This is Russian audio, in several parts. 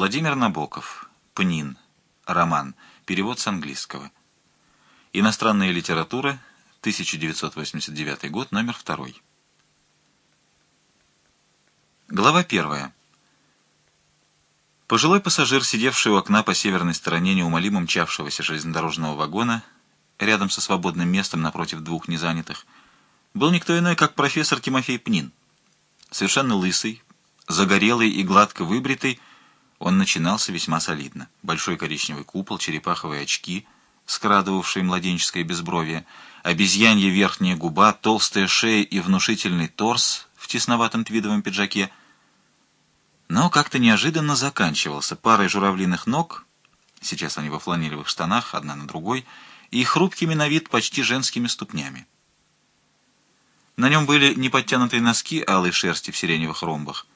Владимир Набоков. Пнин. Роман. Перевод с английского. Иностранная литература. 1989 год. Номер второй. Глава первая. Пожилой пассажир, сидевший у окна по северной стороне неумолимо мчавшегося железнодорожного вагона, рядом со свободным местом напротив двух незанятых, был никто иной, как профессор Тимофей Пнин. Совершенно лысый, загорелый и гладко выбритый, он начинался весьма солидно. Большой коричневый купол, черепаховые очки, скрадывавшие младенческое безбровие, обезьянья верхняя губа, толстая шея и внушительный торс в тесноватом твидовом пиджаке. Но как-то неожиданно заканчивался парой журавлиных ног, сейчас они во фланелевых штанах, одна на другой, и хрупкими на вид почти женскими ступнями. На нем были не подтянутые носки алой шерсти в сиреневых ромбах,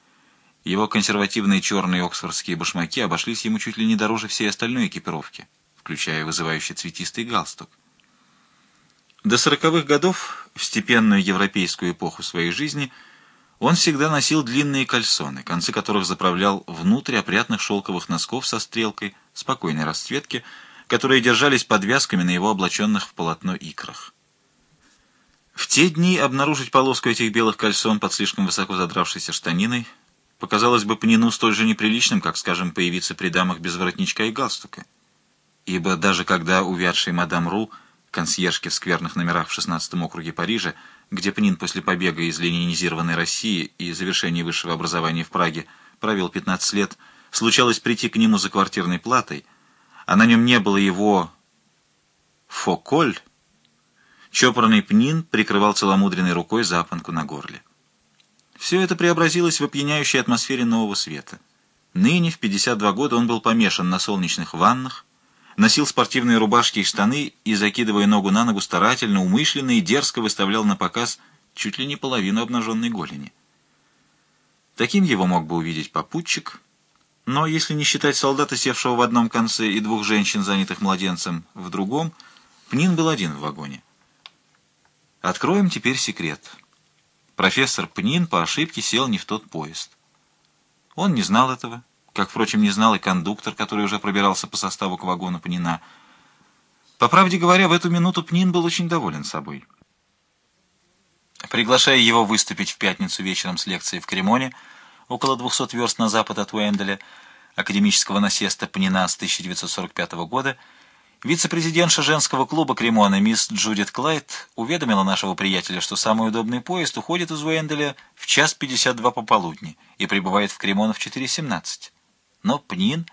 его консервативные черные оксфордские башмаки обошлись ему чуть ли не дороже всей остальной экипировки, включая вызывающий цветистый галстук. До сороковых годов, в степенную европейскую эпоху своей жизни, он всегда носил длинные кальсоны, концы которых заправлял внутрь опрятных шелковых носков со стрелкой спокойной расцветки, которые держались подвязками на его облаченных в полотно икрах. В те дни обнаружить полоску этих белых кальсон под слишком высоко задравшейся штаниной – показалось бы Панину столь же неприличным, как, скажем, появиться при дамах без воротничка и галстука. Ибо даже когда увядший мадам Ру, консьержки в скверных номерах в 16 округе Парижа, где Пнин после побега из ленинизированной России и завершения высшего образования в Праге провел 15 лет, случалось прийти к нему за квартирной платой, а на нем не было его «фоколь», чопорный Пнин прикрывал целомудренной рукой запонку на горле. Все это преобразилось в опьяняющей атмосфере нового света. Ныне, в 52 года, он был помешан на солнечных ваннах, носил спортивные рубашки и штаны и, закидывая ногу на ногу, старательно, умышленно и дерзко выставлял на показ чуть ли не половину обнаженной голени. Таким его мог бы увидеть попутчик, но если не считать солдата, севшего в одном конце, и двух женщин, занятых младенцем, в другом, Пнин был один в вагоне. Откроем теперь секрет. Профессор Пнин по ошибке сел не в тот поезд. Он не знал этого, как, впрочем, не знал и кондуктор, который уже пробирался по составу к вагону Пнина. По правде говоря, в эту минуту Пнин был очень доволен собой. Приглашая его выступить в пятницу вечером с лекцией в Кремоне, около 200 верст на запад от Уэнделя, академического насеста Пнина с 1945 года, Вице-президентша женского клуба Кремона мисс Джудит Клайд уведомила нашего приятеля, что самый удобный поезд уходит из Уэнделя в час 52 пополудни и прибывает в Кремон в 4.17. Но Пнин,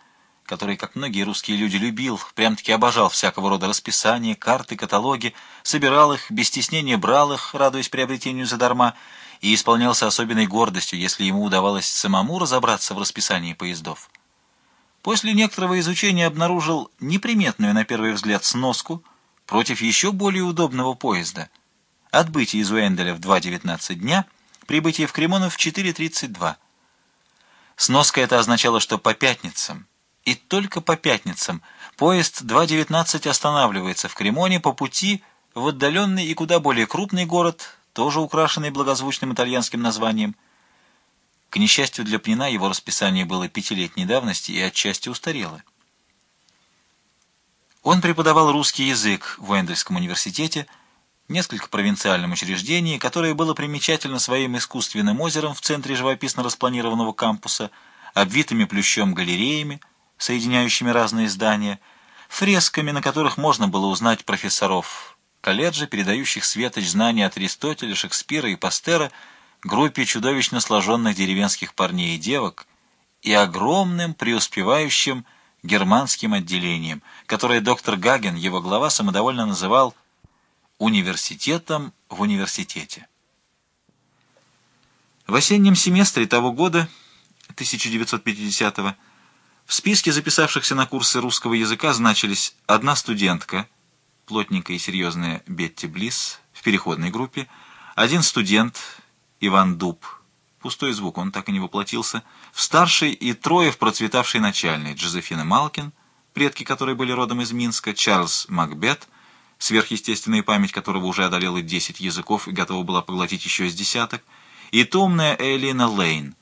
который, как многие русские люди, любил, прям-таки обожал всякого рода расписания, карты, каталоги, собирал их, без стеснения брал их, радуясь приобретению задарма, и исполнялся особенной гордостью, если ему удавалось самому разобраться в расписании поездов. После некоторого изучения обнаружил неприметную на первый взгляд сноску против еще более удобного поезда. Отбытие из Уэнделя в 2.19 дня, прибытие в Кремонов в 4.32. Сноска это означало, что по пятницам, и только по пятницам, поезд 2.19 останавливается в Кремоне по пути в отдаленный и куда более крупный город, тоже украшенный благозвучным итальянским названием – к несчастью для Пнина, его расписание было пятилетней давности и отчасти устарело. Он преподавал русский язык в Уэндельском университете, несколько провинциальном учреждении, которое было примечательно своим искусственным озером в центре живописно распланированного кампуса, обвитыми плющом галереями, соединяющими разные здания, фресками, на которых можно было узнать профессоров колледжа, передающих светоч знаний от Аристотеля, Шекспира и Пастера, группе чудовищно сложенных деревенских парней и девок и огромным преуспевающим германским отделением, которое доктор Гаген, его глава, самодовольно называл «университетом в университете». В осеннем семестре того года, 1950-го, в списке записавшихся на курсы русского языка значились одна студентка, плотненькая и серьезная Бетти Блисс, в переходной группе, один студент, Иван Дуб. Пустой звук, он так и не воплотился. В старшей и трое в процветавшей начальной. Джозефина Малкин, предки которой были родом из Минска, Чарльз Макбет, сверхъестественная память которого уже одолела 10 языков и готова была поглотить еще с десяток, и томная Элина Лейн,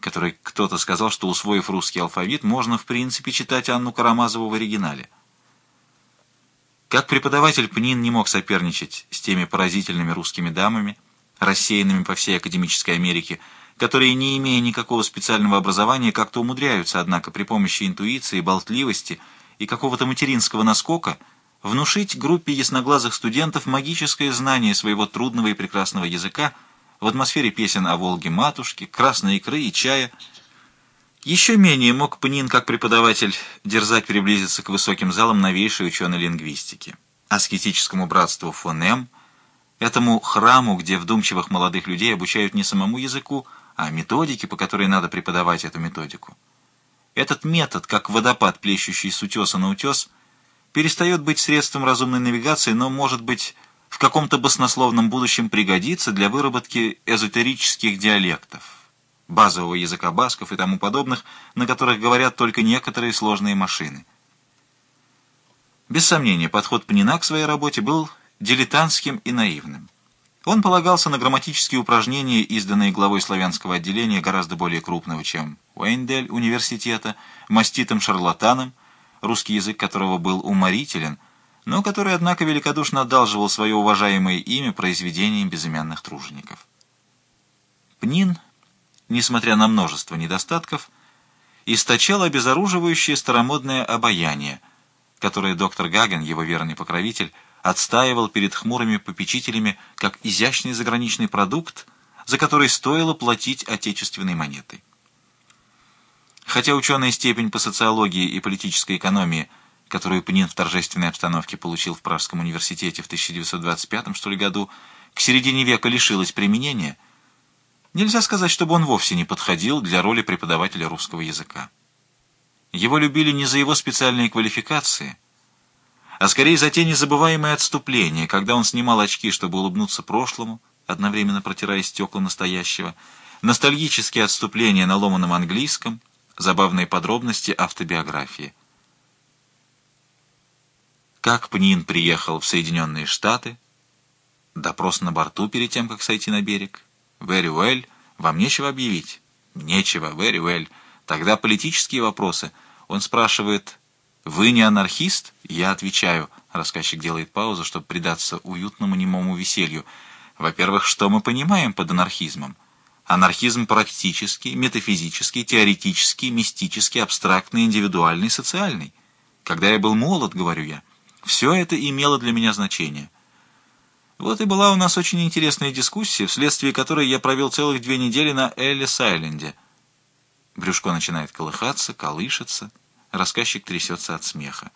которой кто-то сказал, что, усвоив русский алфавит, можно, в принципе, читать Анну Карамазову в оригинале. Как преподаватель Пнин не мог соперничать с теми поразительными русскими дамами, рассеянными по всей академической Америке, которые, не имея никакого специального образования, как-то умудряются, однако, при помощи интуиции, болтливости и какого-то материнского наскока внушить группе ясноглазых студентов магическое знание своего трудного и прекрасного языка в атмосфере песен о Волге-матушке, красной икры и чая. Еще менее мог Пнин, как преподаватель, дерзать приблизиться к высоким залам новейшей ученой лингвистики, аскетическому братству фонем, этому храму, где вдумчивых молодых людей обучают не самому языку, а методике, по которой надо преподавать эту методику. Этот метод, как водопад, плещущий с утеса на утес, перестает быть средством разумной навигации, но может быть в каком-то баснословном будущем пригодится для выработки эзотерических диалектов, базового языка басков и тому подобных, на которых говорят только некоторые сложные машины. Без сомнения, подход Пнина к своей работе был дилетантским и наивным. Он полагался на грамматические упражнения, изданные главой славянского отделения, гораздо более крупного, чем Уэйндель университета, маститым шарлатаном, русский язык которого был уморителен, но который, однако, великодушно одалживал свое уважаемое имя произведениям безымянных тружеников. Пнин, несмотря на множество недостатков, источал обезоруживающее старомодное обаяние, которое доктор Гаген, его верный покровитель, отстаивал перед хмурыми попечителями как изящный заграничный продукт, за который стоило платить отечественной монетой. Хотя ученая степень по социологии и политической экономии, которую Пнин в торжественной обстановке получил в Пражском университете в 1925 что ли, году, к середине века лишилась применения, нельзя сказать, чтобы он вовсе не подходил для роли преподавателя русского языка. Его любили не за его специальные квалификации – а скорее за те незабываемые отступления, когда он снимал очки, чтобы улыбнуться прошлому, одновременно протирая стекла настоящего, ностальгические отступления на ломаном английском, забавные подробности автобиографии. Как Пнин приехал в Соединенные Штаты? Допрос на борту перед тем, как сойти на берег. Very well. Вам нечего объявить? Нечего. Very well. Тогда политические вопросы. Он спрашивает «Вы не анархист?» Я отвечаю. Рассказчик делает паузу, чтобы предаться уютному немому веселью. Во-первых, что мы понимаем под анархизмом? Анархизм практический, метафизический, теоретический, мистический, абстрактный, индивидуальный, социальный. Когда я был молод, говорю я, все это имело для меня значение. Вот и была у нас очень интересная дискуссия, вследствие которой я провел целых две недели на Эллис-Айленде. Брюшко начинает колыхаться, колышется. Рассказчик трясется от смеха.